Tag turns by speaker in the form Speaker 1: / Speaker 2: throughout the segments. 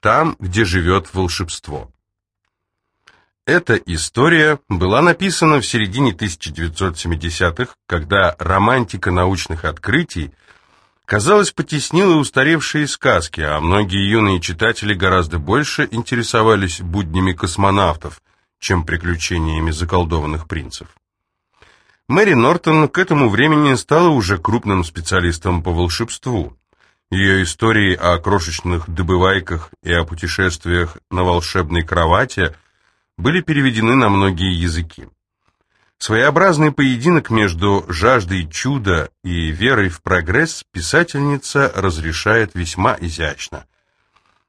Speaker 1: там, где живет волшебство. Эта история была написана в середине 1970-х, когда романтика научных открытий, казалось, потеснила устаревшие сказки, а многие юные читатели гораздо больше интересовались буднями космонавтов, чем приключениями заколдованных принцев. Мэри Нортон к этому времени стала уже крупным специалистом по волшебству. Ее истории о крошечных добывайках и о путешествиях на волшебной кровати – были переведены на многие языки. Своеобразный поединок между жаждой чуда и верой в прогресс писательница разрешает весьма изящно.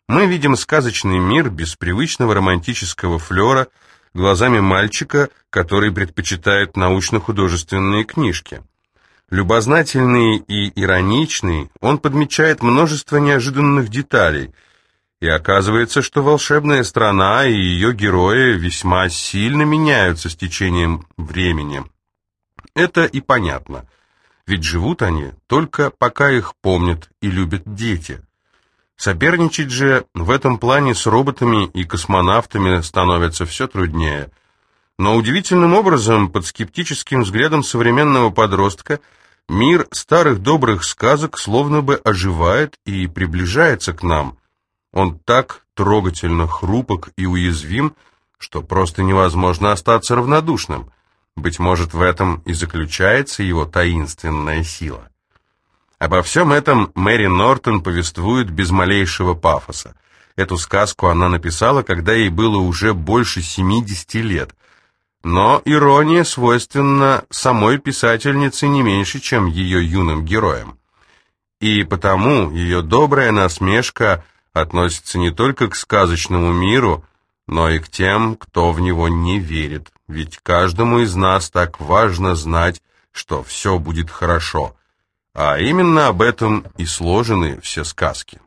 Speaker 1: Мы видим сказочный мир без привычного романтического флера глазами мальчика, который предпочитает научно-художественные книжки. Любознательный и ироничный, он подмечает множество неожиданных деталей – и оказывается, что волшебная страна и ее герои весьма сильно меняются с течением времени. Это и понятно, ведь живут они только пока их помнят и любят дети. Соперничать же в этом плане с роботами и космонавтами становится все труднее. Но удивительным образом, под скептическим взглядом современного подростка, мир старых добрых сказок словно бы оживает и приближается к нам – он так трогательно хрупок и уязвим, что просто невозможно остаться равнодушным. Быть может, в этом и заключается его таинственная сила. Обо всем этом Мэри Нортон повествует без малейшего пафоса. Эту сказку она написала, когда ей было уже больше 70 лет. Но ирония свойственна самой писательнице не меньше, чем ее юным героям. И потому ее добрая насмешка – относится не только к сказочному миру, но и к тем, кто в него не верит. Ведь каждому из нас так важно знать, что все будет хорошо. А именно об этом и сложены все сказки.